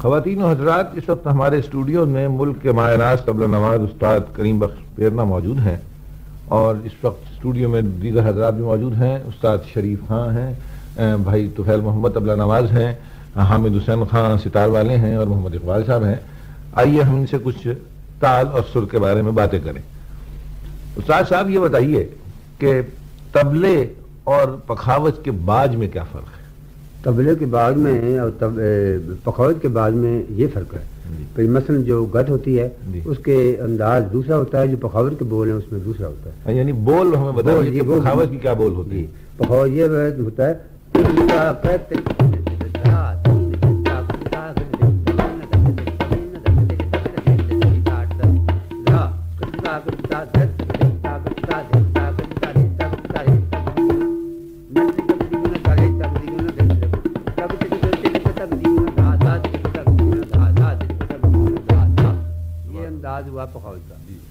خواتین و حضرات اس وقت ہمارے اسٹوڈیو میں ملک کے ماہ راز قبل نواز استاد کریم بخش پیرنا موجود ہیں اور اس وقت اسٹوڈیو میں دیگر حضرات بھی موجود ہیں، استاد شریف خان ہیں بھائی توفیل محمد ابلا نواز ہیں، حامد حسین خان ستار والے ہیں اور محمد اقبال صاحب ہیں۔ آئیے ہم ان سے کچھ تال اور سر کے بارے میں باتیں کریں۔ استاد صاحب یہ بتائیے کہ تبلے اور پخاوت کے باج میں کیا فرق ہے؟ تبلے کے بعد میں اور پخوت کے بعد میں یہ فرق ہے جی۔ مثلا جو گت ہوتی ہے جی۔ اس کے انداز دوسرا ہوتا ہے جو پخاوت کے بول ہیں اس میں دوسرا ہوتا ہے یعنی بول ہمیں بتائیے پخاوت کی کیا بول ہوتی ہے جی۔ پخاوت یہ ہوتا ہے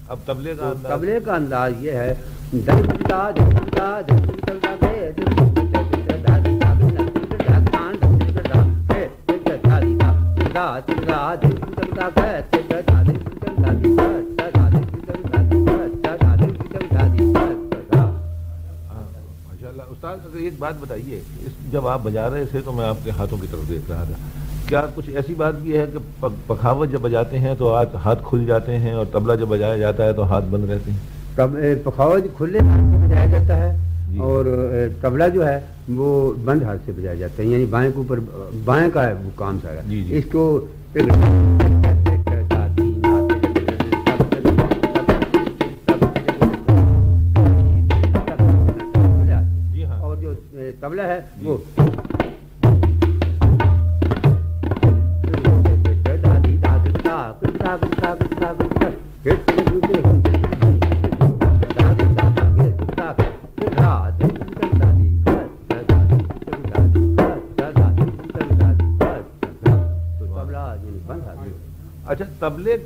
اب تبلے کا تبلے کا انداز یہ ہے استاد ایک بات بتائیے جب آپ بجا رہے تھے تو میں آپ کے ہاتھوں کی طرف دیکھ رہا تھا کیا کچھ ایسی بات بھی ہے کہ پخاوت جب بجاتے ہیں تو ہاتھ کھل جاتے ہیں اور تبلا جب بجایا جاتا ہے تو ہاتھ بند رہتے ہیں پخاوت کھلے ہاتھ سے بجایا جاتا ہے جی۔ اور تبلا جو ہے وہ بند ہاتھ سے بجایا جاتا ہے یعنی بائیں کے اوپر بائیں کا ہے وہ کام سارا جی، جی۔ اس کو ہاں۔ اور جو تبلا ہے وہ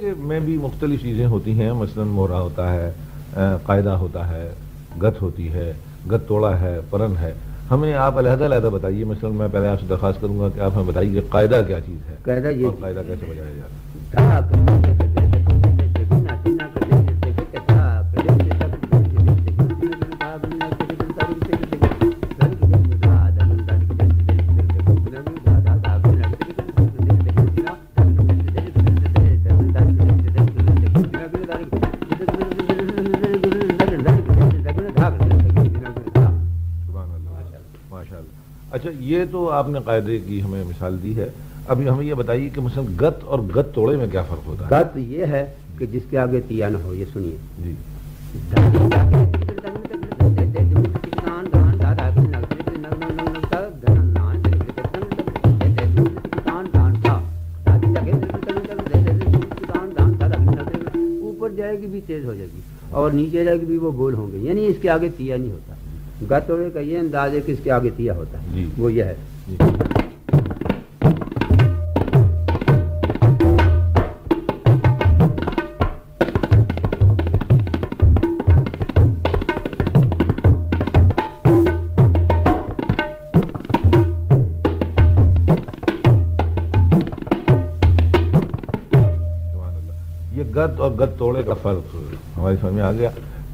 کے میں بھی مختلف چیزیں ہوتی ہیں مثلا مورا ہوتا ہے قاعدہ ہوتا ہے گت ہوتی ہے گت توڑا ہے پرن ہے۔ ہمیں آپ علیحدہ علیحدہ بتائیے مثلا میں پہلے آپ سے درخواست کروں گا کہ آپ ہمیں بتائیے کہ قاعدہ کیا چیز ہے قاعدہ یہ قاعدہ کیسے بجایا جاتا ہے۔ آپ نے قاعدے کی ہمیں مثال دی ہے۔ ابھی ہمیں یہ بتائیے کہ مثلا گت اور گت توڑے میں کیا فرق ہوتا ہے؟ گت یہ ہے کہ جس کے آگے تیا نہ ہو یہ سنیے۔ جی۔ اوپر جائے گی بھی تیز ہو جائے گی اور نیچے جائے گی بھی وہ گول ہوں گے یعنی اس کے آگے تیا نہیں ہوتا۔ گتوڑے کا یہ انداز ہے کہ اس کے آگے تیا ہوتا ہے جی۔ وہ یہ ہے۔ یہ گت اور گت توڑے کا فرق ہماری سمجھ میں آ گیا۔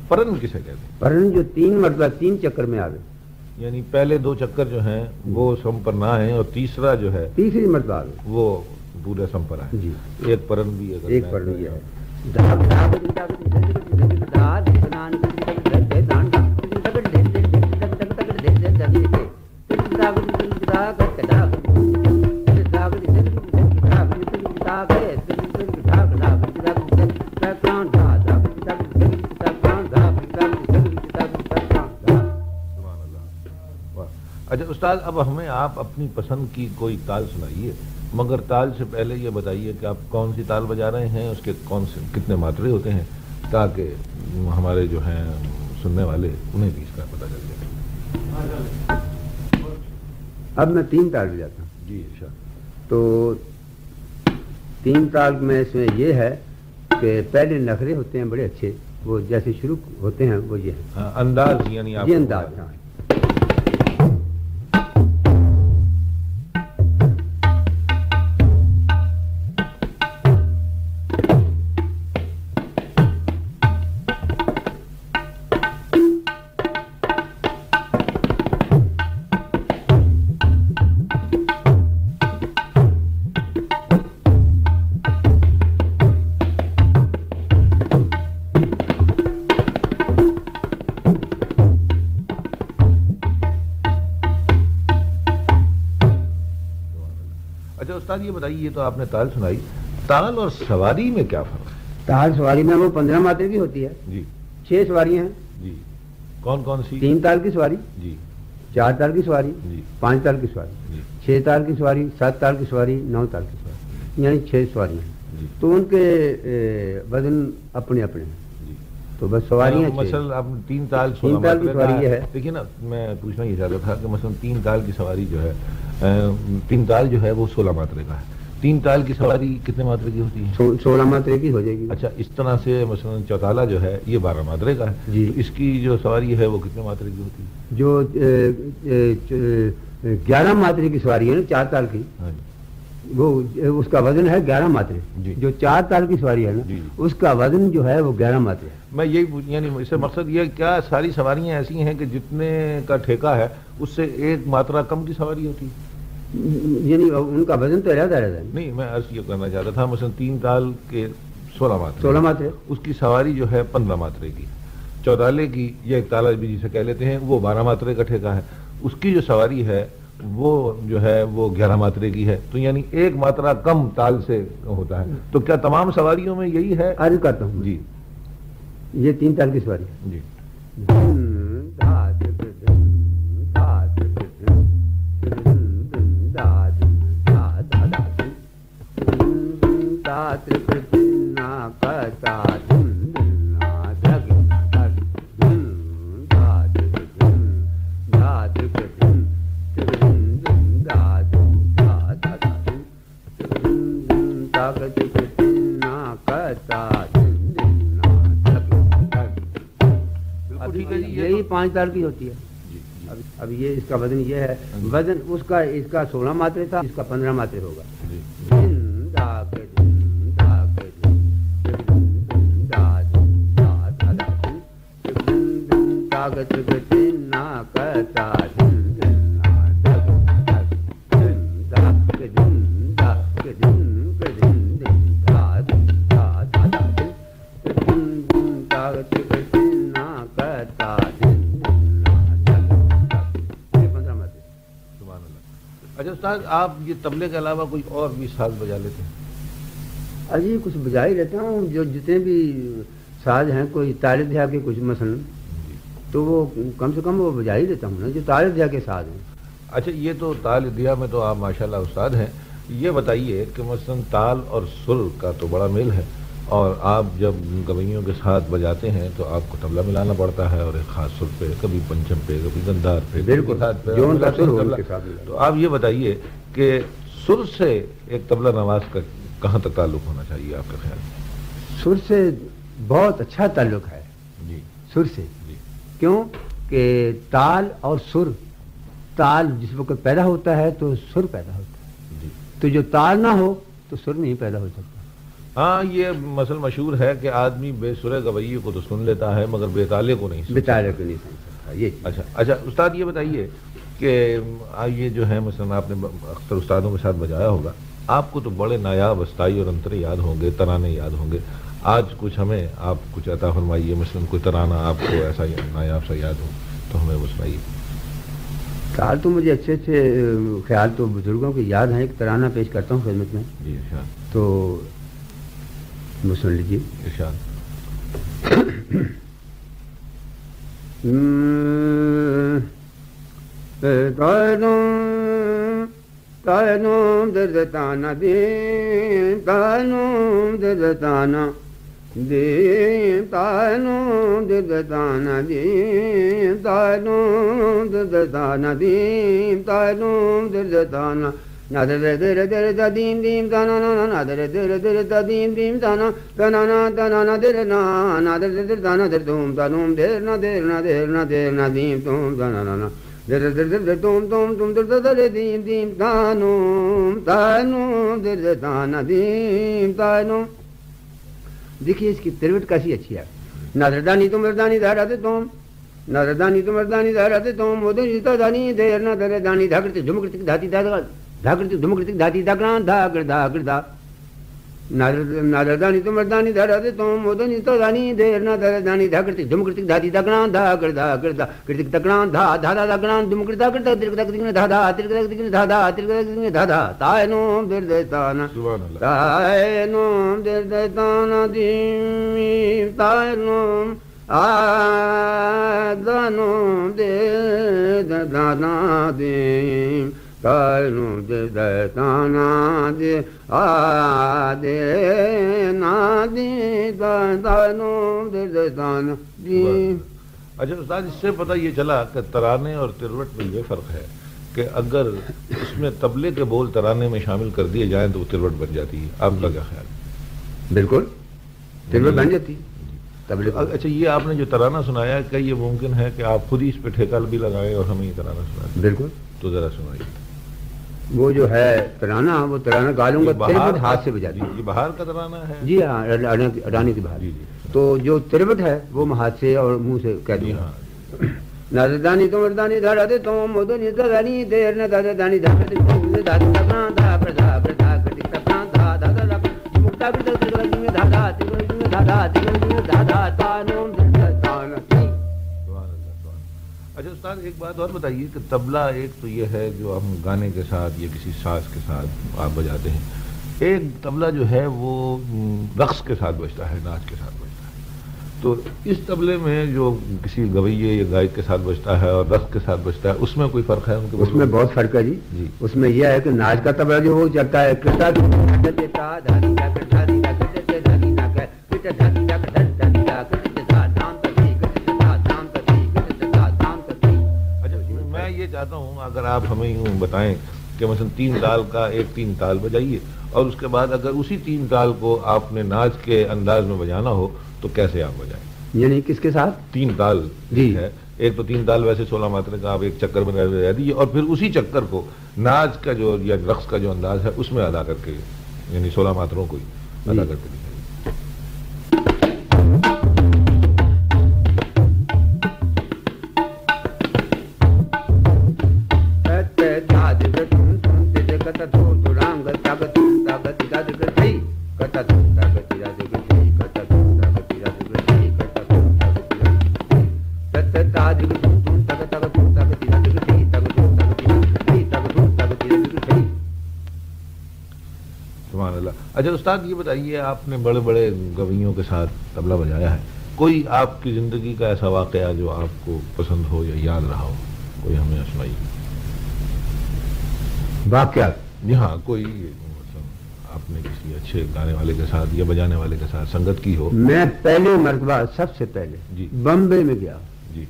پرن کسے کہتے ہیں؟ پرن جو تین مرتبہ تین چکر میں آگے یعنی پہلے دو چکر جو ہیں وہ سم پر نہ ہیں اور تیسرا جو ہے تیسری مرتبہ وہ پورے سم پر آئے جی ایک پرن بھی ہے ایک پرن بھی ہے استاد اب ہمیں آپ اپنی پسند کی کوئی تال سنائیے۔ مگر تال سے پہلے یہ بتائیے کہ آپ کون سی تال بجا رہے ہیں اس کے کون سے کتنے ماترے ہوتے ہیں تاکہ ہمارے جو ہیں سننے والے انہیں بھی اس کا پتہ چل جائے۔ اب میں تین تال بجاتا ہوں۔ جی اچھا تو تین تال میں اس میں یہ ہے کہ پہلے نخرے ہوتے ہیں بڑے اچھے وہ جیسے شروع ہوتے ہیں وہ یہ ہاں، انداز یعنی یہ انداز استاد یہ بتائیے یہ تو آپ نے تال سنائی۔ تال اور سواری میں کیا فرق؟ ہے تال سواری میں وہ پندرہ ماترے کی ہوتی ہے۔ جی۔ چھ سواریاں ہیں۔ جی۔ کون کون سی؟ تین تال کی سواری۔ جی۔ چار تال کی سواری۔ جی۔ پانچ تال کی سواری۔ جی۔ چھ تال کی سواری سات تال کی سواری نو تال کی سواری۔ یعنی چھ سواریاں۔ ہیں جی۔ تو ان کے وزن اپنے اپنے ہیں۔ جی۔ تو بس سواریاں چھ۔ مثلا اب تین تال تین تال کی سواری یہ ہے۔ دیکھیے نا میں پوچھنا یہ چاہتا تھا کہ مثلا تین تال کی سواری جو ہے تین تال جو ہے وہ سولہ ماترے کا ہے۔ تین تال کی سواری کتنے ماترے کی ہوتی ہے؟ سو- سولہ ماترے کی ہو جائے گی۔ اچھا اس طرح سے مثلا چوتالا جو ہے یہ بارہ ماترے کا ہے۔ جی۔ اس کی جو سواری ہے وہ کتنے ماترے کی ہوتی ہے؟ جو گیارہ ماترے کی سواری ہے نا چار تال کی۔ ہاں جی۔ وہ اس کا وزن ہے گیارہ ماترے۔ جی۔ جو چار تال کی سواری ہے نا جی،۔ اس کا وزن جو ہے وہ گیارہ ماترے ہے۔ میں یہی یعنی اس سے مقصد یہ کیا ساری سواریاں ایسی ہیں کہ جتنے کا ٹھیکہ ہے اس سے ایک ماترا کم کی سواری ہوتی ہے؟ یعنی ان کا وزن تو علیحدہ رہتا ہے۔ نہیں میں عرض یہ کرنا چاہتا تھا مثلا تین تال کے سولہ ماترے سولہ ماترے اس کی سواری جو ہے پندرہ ماترے کی چودالے کی یا ایک تالا بھی جسے کہہ لیتے ہیں وہ بارہ ماترے کا ٹھیکہ ہے۔ اس کی جو سواری ہے وہ جو ہے وہ گیارہ ماترے کی ہے۔ تو یعنی ایک ماترا کم تال سے ہوتا ہے۔ تو کیا تمام سواریوں میں یہی ہے؟ عرض کرتا ہوں۔ جی۔ یہ تین تال کی سواری ہے۔ جی۔ یہی پانچ تال کی ہوتی ہے۔ جی جی۔ اب یہ اس کا وزن یہ ہے۔ ہاں جی۔ وزن اس کا اس کا سولہ ماترے تھا اس کا پندرہ ماترے ہوگا۔ اللہ استاد آپ یہ تبلے کے علاوہ کوئی اور بھی ساز بجا لیتے ہیں؟ اجی کچھ بجا ہی رہتا ہوں جو جتنے بھی ساز ہیں کوئی تارے دیا کے کچھ مثلا تو وہ کم سے کم وہ بجا ہی دیتا ہوں نا جو تارے دیا کے ساز ہیں۔ اچھا یہ تو تال دیا میں تو آپ ماشاءاللہ استاد ہیں۔ یہ بتائیے کہ مثلا تال اور سر کا تو بڑا میل ہے۔ اور آپ جب گویوں کے ساتھ بجاتے ہیں تو آپ کو تبلا ملانا پڑتا ہے اور ایک خاص سر پہ کبھی پنچم پہ کبھی گندار پہ بالکل۔ تو آپ یہ بتائیے کہ سر سے ایک تبلا نواز کا کہاں تک تعلق ہونا چاہیے آپ کے خیال؟ میں سر سے بہت اچھا تعلق ہے۔ جی۔ سر سے۔ جی۔ کیوں؟ کہ تال اور سر تال جس وقت پیدا ہوتا ہے تو سر پیدا ہوتا ہے۔ جی۔ تو جو تال نہ ہو تو سر نہیں پیدا ہو سکتا۔ ہاں یہ مسل مشہور ہے کہ آدمی بے سرے گویے کو تو سن لیتا ہے مگر بے تالے کو نہیں سن بتایا کو نہیں سمجھ سکتا یہ۔ اچھا اچھا استاد یہ بتائیے کہ یہ جو ہے مثلا آپ نے اکثر استادوں کے ساتھ بجایا ہوگا آپ کو تو بڑے نایاب استائی اور انترے یاد ہوں گے ترانے یاد ہوں گے۔ آج کچھ ہمیں آپ کچھ عطا فرمائیے مثلا کوئی ترانہ آپ کو ایسا یا- نایاب سا یاد ہو تو ہمیں وہ سنائیے۔ تال تو مجھے اچھے اچھے خیال تو بزرگوں کے یاد ہیں ایک ترانہ پیش کرتا ہوں خدمت میں۔ جی تو وہ سن لیجیے ارشاد تانوم دردتانا دیم تانوم دردتانا دیم تانوم دردتانا دیم تانوم دردتانا دیم تانوم دردتانا نادر در در دیم دیم دانا نا نا نادر در در دیم دیم دانا دانا در نا نادر در در دانا در دوم دانوم در نا در نا در نا در نا دیم توم دانا نا نا در در در در توم در در در دیم دیم دانوم دانوم در در دانا دیم دانوم دیکھیے اس کی تروٹ کیسی اچھی ہے۔ نادردانی تو مردانی دہراتے توم نادردانی تو مردانی دہراتے توم وہ تو جیتا دانی دیر نہ در دانی دھاکرتے جھمکرتے دھاتی دھاکر دھاگڑتی دھمکڑتی دھاتی دھاگڑا دھاگڑ دھاگڑ دھا نادردانی تو مردانی دھرادے تو مودنی تو دانی۔ دیر نہ دردانی دھاکڑتی دھمکڑتی دھاتی دھاکڑان دھاکڑ دھاکڑ دھا کڑتی دھاکڑان دھا دھا دھا دھاکڑان دھمکڑ دھاکڑ دھا ترک دھاکڑ دھا دھا ترک دھاکڑ دھا دھا ترک دھاکڑ دھا دھا۔ تائے نوم دیر دیتانا تائے نوم دیر دیتانا دیمی تائے نوم آدھا نوم دیر دیم کروں دے دانا دے آ دے نا دے دانوں دے دانا دے اچھا استاد اس سے پتہ یہ چلا کہ ترانے اور تروٹ میں یہ فرق ہے کہ اگر اس میں تبلے کے بول ترانے میں شامل کر دیے جائیں تو وہ تروٹ بن جاتی ہے آپ کا کیا خیال بالکل تروٹ بن جاتی ہے اچھا یہ آپ نے جو ترانہ سنایا کہ یہ ممکن ہے کہ آپ خود ہی اس پہ ٹھیکہ بھی لگائیں اور ہمیں یہ ترانہ سنائیں بالکل تو ذرا سنائیے وہ جو ہے ترانہ وہ ترانہ گالوں کا تربت ہاتھ سے بجاتی ہے بہار کا ترانہ ہے جی ہاں اڈانے کی بہار تو جو تربت ہے وہ ہاتھ سے اور منہ سے کہہ دیا نازدانی تو مردانی دھڑا دے تو مدنی دانی دیر نہ دادا دانی دھڑا دے تو دے دادا سپنا دا دھڑا پردا کٹی سپنا دھڑا دادا لپ مکتا دھڑا دے دے دے دادا دھڑا دے دادا دھڑا دے دادا تا نوم اچھا استاد ایک بات اور بتائیے کہ طبلہ ایک تو یہ ہے جو ہم گانے کے ساتھ یا کسی ساز کے ساتھ آپ بجاتے ہیں ایک طبلہ جو ہے وہ رقص کے ساتھ بجتا ہے ناچ کے ساتھ بجتا ہے تو اس طبلے میں جو کسی گویے یا گائک کے ساتھ بجتا ہے اور رقص کے ساتھ بجتا ہے اس میں کوئی فرق ہے ان کے اس میں بہت فرق ہے جی جی اس میں یہ ہے کہ ناچ کا طبلہ جو وہ چلتا ہے چاہتا ہوں اگر آپ ہمیں بتائیں کہ مثلا تین تال کا ایک تین تال بجائیے اور اس کے بعد اگر اسی تین تال کو آپ نے ناچ کے انداز میں بجانا ہو تو کیسے آپ بجائیں؟ یعنی کس کے ساتھ؟ تین تال جی۔ ہے۔ ایک تو تین تال ویسے سولہ ماترے کا آپ ایک چکر میں رہ دیجیے اور پھر اسی چکر کو ناچ کا جو یا رقص کا جو انداز ہے اس میں ادا کر کے یعنی سولہ ماتروں کو ہی ادا جی۔ کر کے استاد یہ بتائیے آپ نے بڑے بڑے گویوں کے ساتھ طبلہ بجایا ہے۔ کوئی آپ کی زندگی کا ایسا واقعہ جو آپ کو پسند ہو یا یاد رہا ہو؟ کوئی ہمیں سنائیے واقعات۔ جی ہاں کوئی آپ نے کسی اچھے گانے والے کے ساتھ یا بجانے والے کے ساتھ سنگت کی ہو؟ میں پہلے مرتبہ سب سے پہلے جی۔ بمبے میں گیا۔ جی۔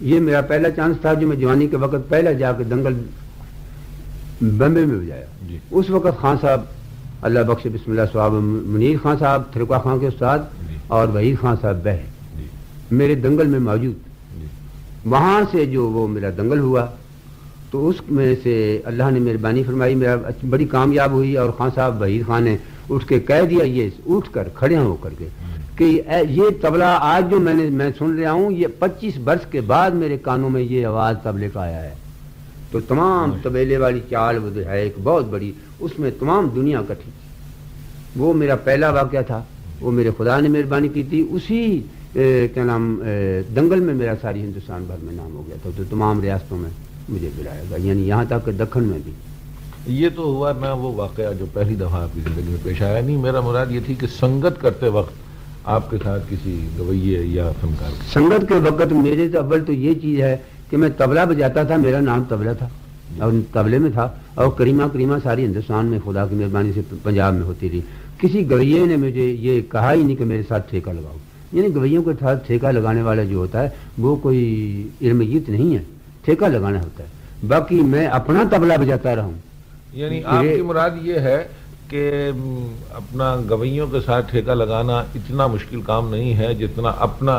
یہ میرا پہلا چانس تھا جو میں جوانی کے وقت پہلے جا کے دنگل بمبے میں بجایا۔ جی۔ اس وقت خان صاحب اللہ بخش بسم اللہ صحاب منیر خان صاحب تھرکا خان کے استاد جی۔ اور وحید خان صاحب بہ جی۔ میرے دنگل میں موجود۔ جی۔ وہاں سے جو وہ میرا دنگل ہوا تو اس میں سے اللہ نے مہربانی فرمائی میرا بڑی کامیاب ہوئی اور خان صاحب وحید خان نے اٹھ کے کہہ دیا یہ اٹھ کر کھڑے ہو کر کے کہ یہ طبلہ آج جو میں نے میں سن رہا ہوں یہ پچیس برس کے بعد میرے کانوں میں یہ آواز طبلے کا آیا ہے۔ تو تمام طبیلے والی چال وہ ہے ایک بہت بڑی اس میں تمام دنیا کٹھی وہ میرا پہلا واقعہ تھا وہ میرے خدا نے مہربانی کی تھی۔ اسی کیا نام دنگل میں میرا ساری ہندوستان بھر میں نام ہو گیا تھا۔ تو تمام ریاستوں میں مجھے بلایا گیا یعنی یہاں تک کہ دکن میں بھی۔ یہ تو ہوا میں وہ واقعہ جو پہلی دفعہ آپ کی زندگی میں پیش آیا نہیں میرا مراد یہ تھی کہ سنگت کرتے وقت آپ کے ساتھ کسی گویے یا فنکار۔ سنگت کے وقت میرے تو اول تو یہ چیز ہے کہ میں طبلہ بجاتا تھا میرا نام طبلہ تھا اور طبلے میں تھا اور کریمہ کریمہ ساری ہندوستان میں خدا کی مہربانی سے پنجاب میں ہوتی رہی۔ کسی گویے نے مجھے یہ کہا ہی نہیں کہ میرے ساتھ ٹھیکہ لگاؤ۔ یعنی گویوں کے ساتھ ٹھیکہ لگانے والا جو ہوتا ہے وہ کوئی علمیت نہیں ہے۔ ٹھیکہ لگانا ہوتا ہے۔ باقی میں اپنا طبلہ بجاتا رہا ہوں۔ یعنی آپ کی مراد یہ ہے کہ اپنا گویوں کے ساتھ ٹھیکہ لگانا اتنا مشکل کام نہیں ہے جتنا اپنا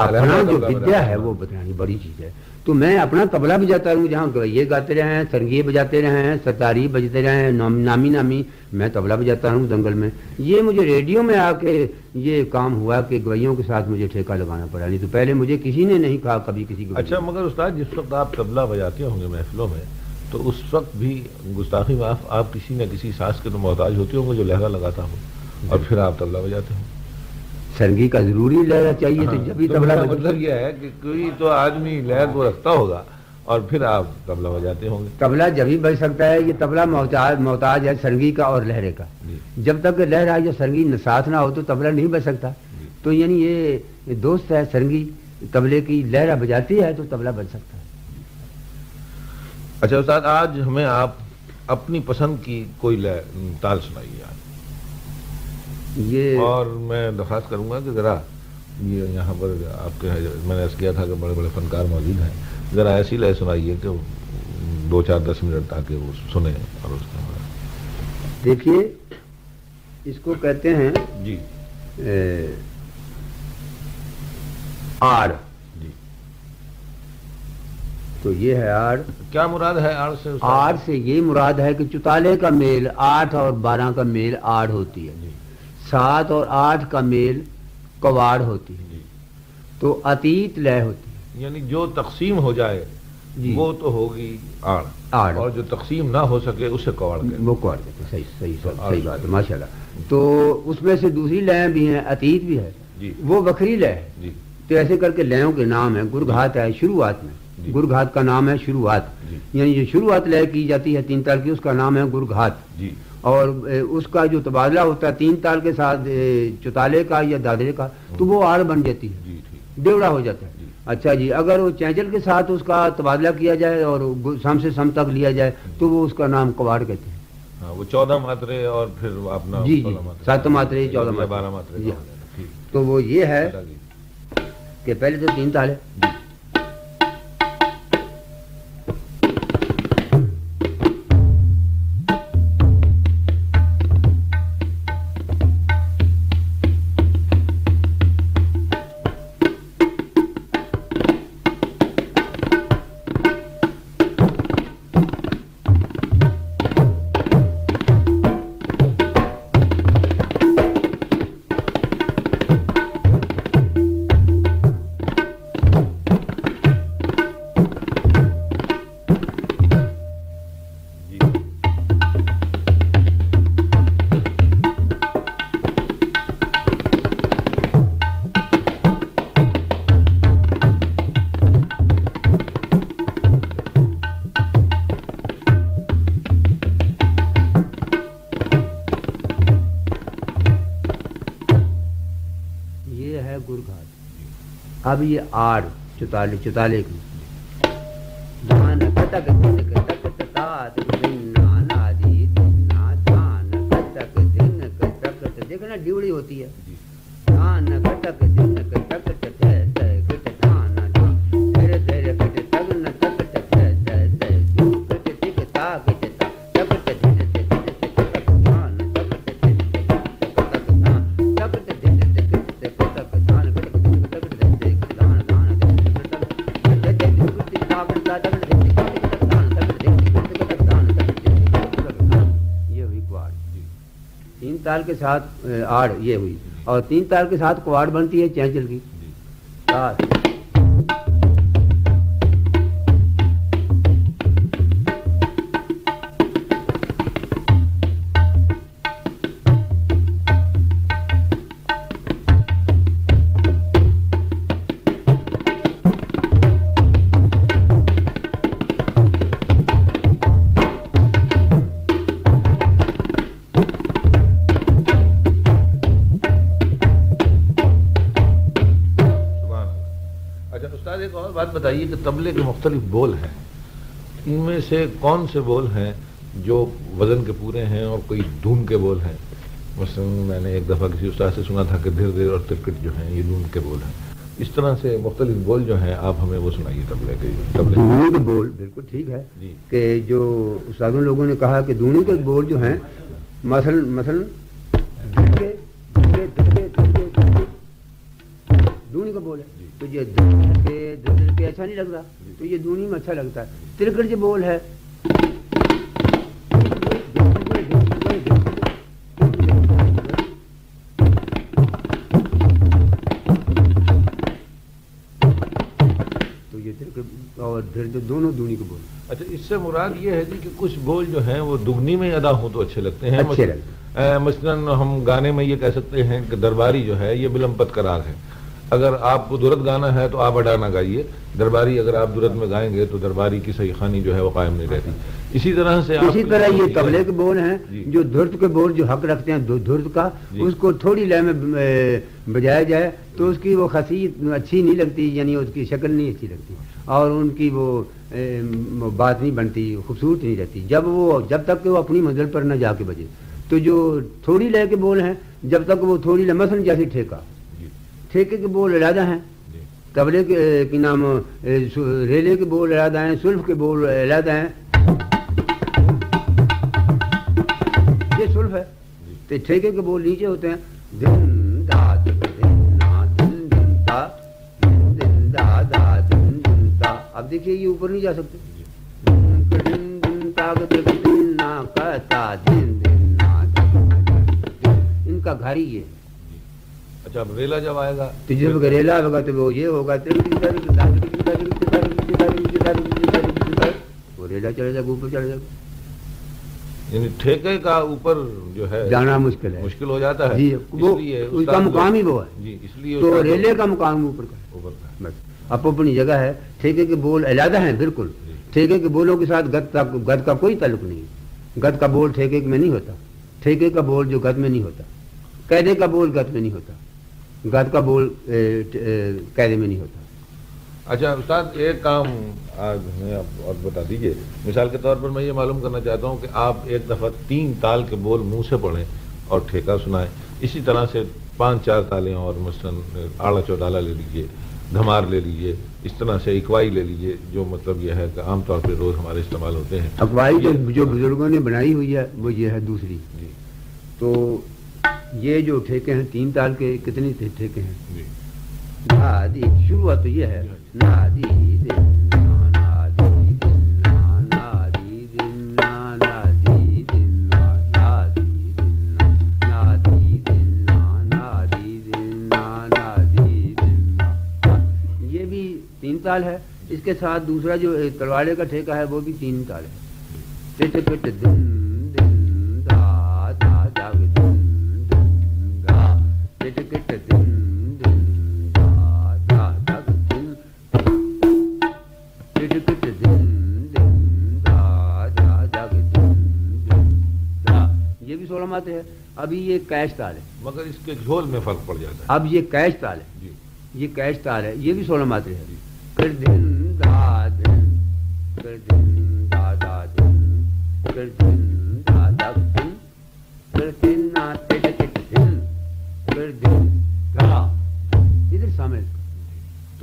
جو ہے وہ بتانی بڑی چیز ہے۔ تو میں اپنا طبلہ بجاتا رہوں جہاں گویے گاتے رہے ہیں سرگیے بجاتے رہے ہیں ستاری بجتے رہے ہیں نامی نامی میں طبلہ بجاتا رہوں جنگل میں۔ یہ مجھے ریڈیو میں آ کے یہ کام ہوا کہ گویوں کے ساتھ مجھے ٹھیکہ لگانا پڑا۔ نہیں تو پہلے مجھے کسی نے نہیں کہا کبھی کسی اچھا، کو اچھا مگر استاد جس وقت آپ طبلہ بجاتے ہوں گے محفلوں میں تو اس وقت بھی گستاخی میں آپ کسی نہ کسی سانس کے تو محتاج ہوتے ہوں گے جو لہرا لگاتا ہوں اور جی۔ پھر آپ طبلہ بجاتے ہوں۔ سرگی کا ضروری لہرا چاہیے تو ہاں، جب تو تبلا میرا بجے- مطلب یہ ہے کہ کوئی تو آدمی لہر کو رکھتا ہوگا اور پھر آپ تبلا بجاتے ہوں گے۔ تبلا جب ہی بج سکتا ہے یہ تبلا محتاج محتاج ہے سرگی کا اور لہرے کا۔ جی۔ جب تک کہ لہر آئے یا سرگی نہ ساتھ نہ ہو تو تبلا نہیں بج سکتا۔ جی۔ تو یعنی یہ دوست ہے سرگی تبلے کی لہرا بجاتی ہے تو تبلا بج سکتا ہے۔ اچھا استاد آج ہمیں آپ اپنی پسند کی کوئی تال سنائیے یہ اور میں درخواست کروں گا کہ ذرا یہ یہاں پر آپ کے میں نے ایسا کیا تھا کہ بڑے بڑے فنکار موجود ہیں ذرا ایسی لیے سنائیے کہ دو چار دس منٹ تاکہ وہ سنیں اور اس بعد۔ دیکھیے اس کو کہتے ہیں جی۔ آڑ۔ جی۔ تو یہ ہے آڑ۔ کیا مراد ہے آڑ سے؟ آڑ سے یہ مراد ہے کہ چتالے کا میل آٹھ اور بارہ کا میل آڑ ہوتی ہے۔ جی۔ سات اور آٹھ کا میل کواڑ ہوتی ہے۔ جی۔ تو اتیت لے ہوتی ہے۔ یعنی جو تقسیم ہو جائے جی۔ وہ تو ہوگی آڑ۔ آڑ۔ اور جو تقسیم نہ ہو سکے اسے کوڑ کے وہ دیتے ہیں، صحیح صحیح صحیح بات ہے ماشاء اللہ تو اس میں سے دوسری لیں بھی ہیں اتیت بھی ہے۔ جی۔ وہ بکری لے ہے۔ جی۔ تو ایسے کر کے لہوں کے نام ہے گرگھات ہے شروعات میں۔ جی۔ گرگھات کا نام ہے شروعات۔ جی۔ یعنی جو شروعات لے کی جاتی ہے تین تال کی اس کا نام ہے گرگھات۔ جی۔ اور اس کا جو تبادلہ ہوتا ہے تین تال کے ساتھ چوتالے کا یا دادرے کا تو وہ آڑ بن جاتی ہے۔ جی ڈیوڑا ہو جاتا ہے۔ جی۔ اچھا جی اگر وہ چینچل کے ساتھ اس کا تبادلہ کیا جائے اور سم سے سم تک لیا جائے تو وہ اس کا نام کواڑ کہتے ہیں۔ ہاں وہ چودہ ماترے اور پھر اپنا جی، جی، سات ماترے، چودہ یا ماترے۔ بارہ ماترے جی۔ تو وہ یہ ہے۔ کہ پہلے تو تین تال ہے ہے گرگھات اب یہ آڑ چتالے چتالے کی دھان کتک دھن کتک تتات دھنا نادی دھنا دھان کتک دھن کتک ت- دیکھنا ڈیوڑی ہوتی ہے۔ جی۔ دھان کتک دھن کتک تال کے ساتھ، آڑ، یہ ہوئی اور تین تال کے ساتھ کواڑ بنتی ہے چینچل کی۔ بتائیے کہ تبلے کے مختلف بول ہیں۔ ان میں سے کون سے بول ہیں جو وزن کے پورے ہیں اور کوئی دھون کے بول ہیں؟ مثلا میں نے ایک دفعہ کسی استاد سے سنا تھا کہ دھیر دھیر اور ترکٹ جو ہیں یہ دھون کے بول ہیں۔ اس طرح سے مختلف بول جو ہیں آپ ہمیں وہ سنائیے تبلے کے۔ تبلے دونوں کے بول بالکل ٹھیک ہے۔ جی۔ کہ جو استادوں لوگوں نے کہا کہ دونوں کے بول جو ہیں مثلا مثلا تو یہ دھڑکے ایسا نہیں لگتا تو یہ دونوں میں اچھا لگتا ہے۔ ترکٹ جو بول ہے۔ تو یہ ترکٹ اور دونوں کو بول۔ اچھا اس سے مراد یہ ہے جی کہ کچھ بول جو ہیں وہ دگنی میں ادا ہوں تو اچھے لگتے ہیں۔ مثلاً ہم گانے میں یہ کہہ سکتے ہیں کہ درباری جو ہے یہ بلمپت قرار ہے۔ اگر آپ کو درد گانا ہے تو آپ اڈا نہ گائیے۔ درباری اگر آپ درد میں گائیں گے تو درباری کی صحیح خانی جو ہے وہ قائم نہیں رہتی۔ اسی طرح سے اسی طرح یہ تبلے کے بول ہیں جی۔ جو دھرت کے بول جو حق رکھتے ہیں دھرت کا جی۔ اس کو تھوڑی لے میں بجایا جائے تو اس کی وہ خصیت اچھی نہیں لگتی یعنی اس کی شکل نہیں اچھی لگتی۔ اور ان کی وہ بات نہیں بنتی خوبصورت نہیں رہتی۔ جب وہ جب تک کہ وہ اپنی منزل پر نہ جا کے بجے۔ تو جو تھوڑی لے کے بول ہیں جب تک وہ تھوڑی لے مثلاً جیسے ٹھیکہ۔ ٹھیکے کے بول علیحدہ ہیں۔ جی۔ تبلے کے اے، کی نام ریلے کے بول علیحدہ ہیں سلف کے بول علیحدہ ہیں۔ یہ سلف ہے۔ جی۔ تو ٹھیکے کے بول نیچے ہوتے ہیں۔ دن دا دن نا دن تا دن دا دا دن دن تا اب دیکھیے یہ اوپر نہیں جا سکتے۔ جی۔ دن دن دن تا کے دیکھ دن نا کا تا دن دن نا دا۔ دا دن۔ ان کا گھر ہی ہے جی اچھا اب ریلا جب آئے گا تو جب گریلا ہوگا تو وہ یہ ہوگا ریلا چلے جائے گا اوپر چلے جائے گا یعنی ٹھیکے کا اوپر جو ہے جانا مشکل ہے مشکل ہو جاتا ہے جی اس کا مقام ہی وہ ہے جی اس لیے تو ریلے کا مقام اوپر کا اوپر کا اپو اپنی جگہ ہے ٹھیکے کے بول علیحدہ ہیں بالکل جی۔ ٹھیکے کے بولوں کے ساتھ گد کا گد کا کوئی تعلق نہیں گد کا بول ٹھیکے میں نہیں ہوتا ٹھیکے کا بول جو گد میں نہیں ہوتا قیدے کا بول گد میں نہیں ہوتا گد کا بول میں نہیں ہوتا۔ اچھا استاد ایک کام آج ہمیں آپ اور بتا دیجیے۔ مثال کے طور پر میں یہ معلوم کرنا چاہتا ہوں کہ آپ ایک دفعہ تین تال کے بول منہ سے پڑھیں اور ٹھیکہ سنائیں۔ اسی طرح سے پانچ چار تالیں اور مثلاً آڑا چوٹالا لے لیجیے دھمار لے لیجیے اس طرح سے اکوائی لے لیجیے جو مطلب یہ ہے کہ عام طور پہ روز ہمارے استعمال ہوتے ہیں۔ یہ- جو بزرگوں نے بنائی ہوئی ہے وہ یہ ہے دوسری۔ جی۔ تو یہ جو ٹھیکے ہیں تین تال کے کتنے ٹھیکے ہیں؟ جی۔ نادی شروعات تو یہ ہے۔ نادی بھی تین تال ہے۔ اس کے ساتھ دوسرا جو تلوارے کا ٹھیکہ ہے وہ بھی تین تال ہے۔ یہ بھی سولہ ماتے ہے ابھی یہ کیش تال ہے۔ مگر اس کے جھول میں فرق پڑ جاتا ہے۔ اب یہ کیش تال ہے۔ جی۔ یہ کیش تال ہے۔ یہ بھی سولہ ماترے ہے کر دن دا دن کر دن دا دا دن کر دن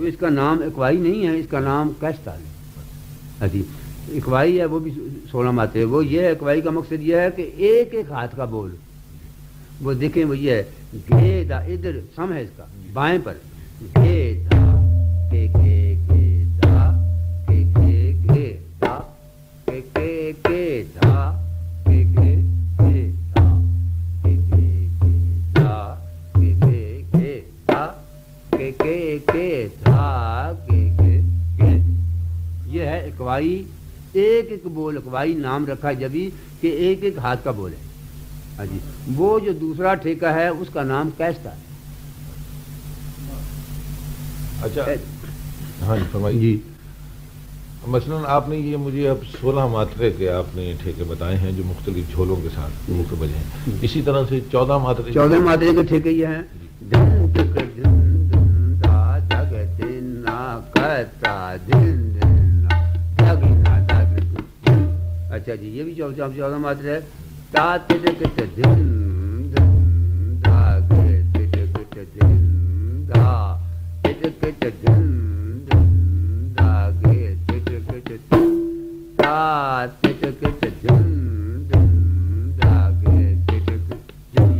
تو اس کا نام اکوائی نہیں ہے، اس کا نام کیش تال ہے۔ جی اکوائی ہے، وہ بھی سولہ ماتے ہے وہ یہ ہے اکوائی کا مقصد یہ ہے کہ ایک ایک ہاتھ کا بول۔ وہ دیکھیں، وہ یہ ہے۔ گے دا ادھر سم ہے اس کا۔ بائیں پر۔ گے دا کے کے کے دا کے کے کے دا کے کے کے دا اکوائی ایک ایک بول اکوائی نام رکھا جبھی کہ ایک ایک ہاتھ کا بول ہے۔ ہاں جی۔ وہ جو دوسرا ٹھیکہ ہے اس کا نام کیستا ہے۔ اچھا۔ ہاں جی فرمائیے۔ جی۔ مثلاً آپ نے یہ مجھے اب سولہ ماترے کے آپ نے ٹھیکے بتائے ہیں جو مختلف جھولوں کے ساتھ مکتبج ہیں۔ اسی طرح سے چودہ ماترے چودہ ماترے کے ٹھیکے یہ ہیں۔ دن تک دن دن دا دگ دن نا کتا دن دن اچھا جی یہ بھی چوک چوک چودہ ماتر ہے تا کے یہ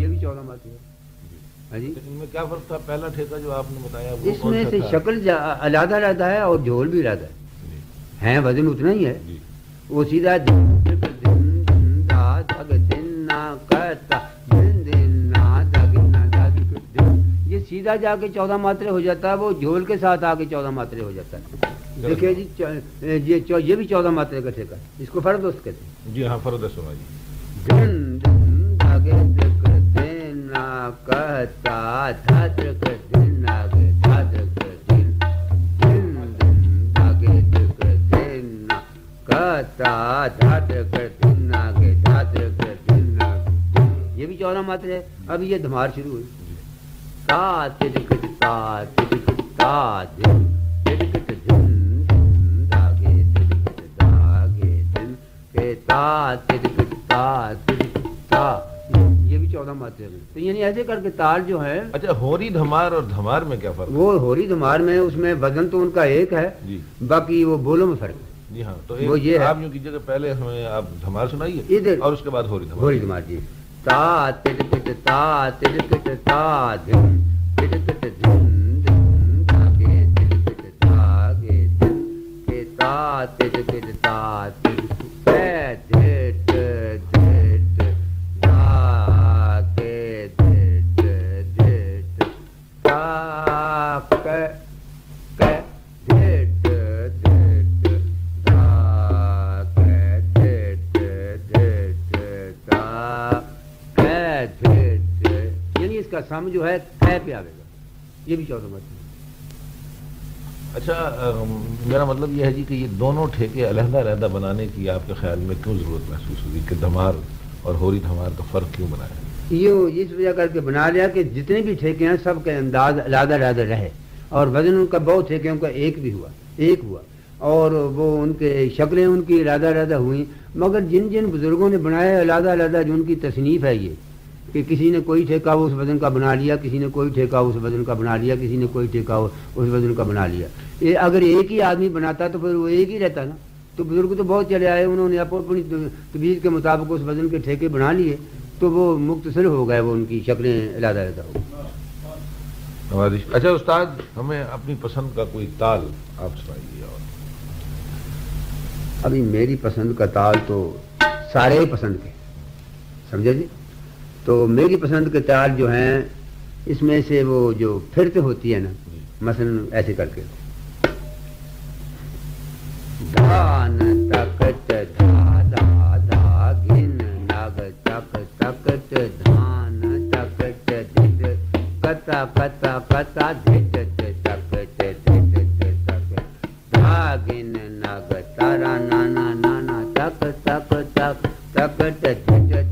بھی میں کیا فرق تھا پہلا جو اس میں سے شکل علیحدہ رہتا ہے اور جھول بھی رہتا ہے وزن اتنا ہی ہے وہ سیدھا نا نا نا یہ سیدھا جا کے چودہ ماترے ہو جاتا ہے وہ جھول کے ساتھ آ کے چودہ ماترے ہو جاتا۔ ہے دیکھیے جی یہ بھی چودہ ماترے کا ٹھیکہ ہے۔ اس کو فرد دوست کہتے ہیں جی ہاں فرد سنا جی دن دن دھاگے دک دینا کہتا دھادرک دن آگے دھادرک دن کہتا دھادرک دن آگے دھادرک دن آگے یہ بھی چودہ ماترے ہے اب یہ دھمار شروع ہوئی تا تدکت دن تدکت دن کہ تا یہ بھی چودہ ماترے ہیں تو یعنی ایسے کر کے تال جو ہے اچھا ہوری دھمار اور دھمار میں کیا فرق وہ ہوری دھمار میں اس میں وزن تو ان کا ایک ہے جی۔ باقی وہ بولوں میں فرق ہے۔ جی ہاں تو وہ یہ۔ آپ یوں کیجیے کہ پہلے ہمیں آپ دھمار سنائیے ادھر اور اس کے بعد ہوری دھمار ہوری دھمار جی۔ تا تدکت تا تدکت تا دن تدکت دن دن جو ہے کہ پہ آئے گا۔ یہ بھی چودہ مت اچھا میرا مطلب یہ ہے جی کہ یہ دونوں ٹھیکے علیحدہ علیحدہ بنانے کی آپ کے خیال میں کیوں ضرورت محسوس ہوگی کہ دھمار اور ہوری دھمار کا فرق کیوں بنایا؟ یہ اس وجہ کر کے بنا لیا کہ جتنے بھی ٹھیکے ہیں سب کے انداز علیحدہ علیحدہ رہے۔ اور وزن ان کا بہت ٹھیکے ان کا ایک بھی ہوا ایک ہوا۔ اور وہ ان کے شکلیں ان کی علیحدہ علیحدہ ہوئیں۔ مگر جن جن بزرگوں نے بنایا علیحدہ علیحدہ جو ان کی تصنیف ہے یہ کہ کسی نے کوئی ٹھیکہ اس وزن کا بنا لیا کسی نے کوئی ٹھیکہ اس وزن کا بنا لیا کسی نے کوئی ٹھیکہ اس وزن کا بنا لیا۔ یہ اگر ایک ہی آدمی بناتا تو پھر وہ ایک ہی رہتا نا۔ تو بزرگ تو بہت چلے آئے انہوں نے اپنی طبیعت کے مطابق اس وزن کے ٹھیکے بنا لیے تو وہ مختصر ہو گئے وہ ان کی شکلیں علیحدہ علیحدہ ہو گئی اچھا استاد ہمیں اپنی پسند کا کوئی تال آپ سنائیے اور۔ ابھی میری پسند کا تال تو سارے ہی پسند کے سمجھے جی؟ تو میری پسند کے تال جو ہیں اس میں سے وہ جو پھرت ہوتی ہے نا مثلا ایسے کر کے۔ دھان تکت دھا دھا دھا گن نگ تک دھان کتا کتا کتا تک دھا گن نگ تارا نانا نانا تک تک تک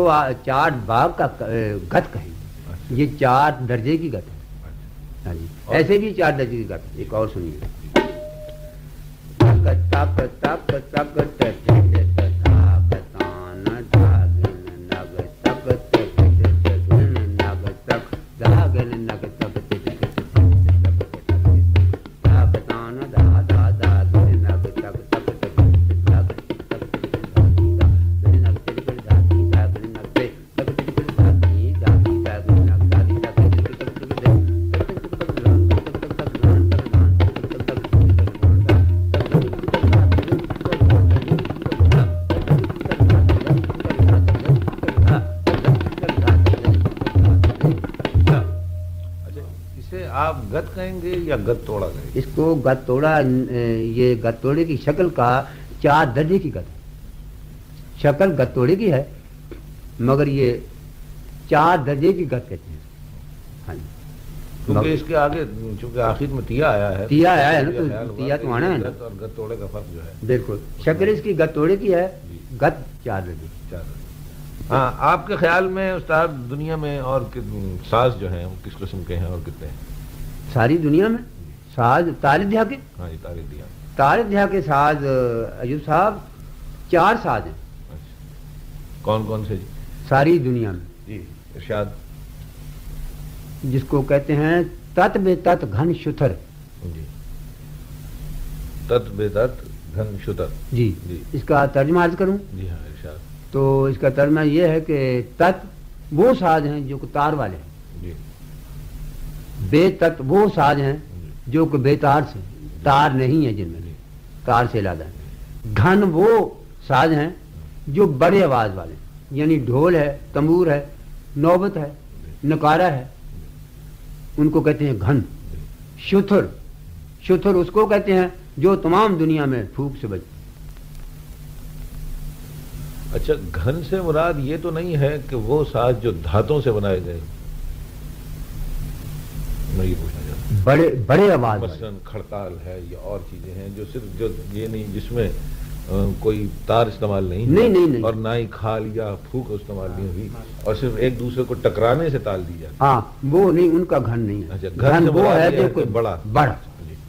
کو چار باغ کا گت کہیں یہ چار درجے کی گت ہے ہاں جی ایسے بھی چار درجے کی گت ایک اور سنیے تک تک تک تک کہیں گے یا گت توڑا کہیں گے؟ اس کو گت توڑا یہ گت توڑے کی شکل کا چار درجے کی گت ہے۔ شکل گت توڑے کی ہے مگر یہ چار درجے کی گت کہتے ہیں۔ ہاں جی۔ کیونکہ اس کے آگے چونکہ آخر میں تیا آیا ہے تیا آیا ہے نا، تو تیا تو آنا ہے نا۔ اور گت توڑے کا فرق جو ہے۔ بالکل۔ شکل اس کی گت توڑے کی ہے جی۔ گت چار درجے۔ چار ہاں آپ کے خیال میں استاد دنیا میں اور ساز جو ہیں وہ کس قسم کے ہیں اور کتنے ہیں؟ ساری دنیا میں؟ ساز طالب دیا کے؟ ہاں جی تاریخ دیا کے ساز ایوب صاحب چار ساز ہیں۔ اچھا۔ کون کون سے جی؟ ساری دنیا میں۔ جی ارشاد۔ جس کو کہتے ہیں تت بے تت گھن شتر۔ جی۔ تت بے تت گھن شتر۔ جی اس کا ترجمہ عرض کروں۔ جی ہاں ارشاد۔ تو اس کا ترجمہ یہ ہے کہ تت وہ ساز ہیں جو تار والے ہیں۔ بے تت وہ ساز ہیں جو کہ بے تار سے، تار نہیں ہے جن میں تار سے علیحدہ ہے گھن وہ ساز ہیں جو بڑے آواز والے یعنی ڈھول ہے، تمبور ہے، نوبت ہے نکارا ہے۔ ان کو کہتے ہیں گھن شتر شتر اس کو کہتے ہیں جو تمام دنیا میں پھوک سے بچ۔ اچھا گھن سے مراد یہ تو نہیں ہے کہ وہ ساز جو دھاتوں سے بنائے گئے بڑے بڑے آواز مثلاً کھڑتال ہے یا اور چیزیں ہیں جو صرف جو یہ نہیں جس میں کوئی تار استعمال نہیں نہیں، نہیں،۔ اور نہ ہی کھال یا پھوک استعمال نہیں ہوئی اور صرف ایک دوسرے کو ٹکرانے سے تال دی جاتی ہاں وہ نہیں ان کا گھن نہیں اچھا، ہے گھن گھن وہ ہے جو کہ کہ بڑا۔ بڑا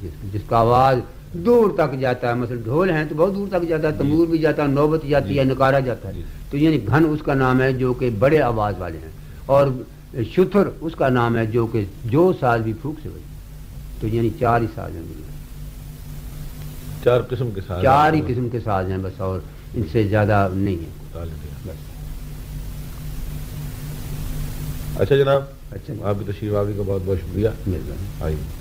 جی۔ جس, کا آواز دور تک جاتا ہے مثلا ڈھول ہیں تو بہت دور تک جاتا ہے تمبور بھی جاتا ہے نوبت جاتی جی۔ ہے نکارا جاتا ہے جی۔ تو یعنی گھن اس کا نام ہے جو کہ بڑے آواز والے ہیں اور شتر اس کا نام ہے جو کہ جو ساز بھی پھوک سے بجے تو یعنی چار ہی ساز ہیں دنیا۔ چار قسم کے ساز چار ہی قسم کے ساز ہیں بس اور ان سے زیادہ نہیں ہے۔ بس۔ اچھا جناب اچھا آپ کی تشریف آوری کا بہت بہت شکریہ۔ مہربانی۔ آئیے۔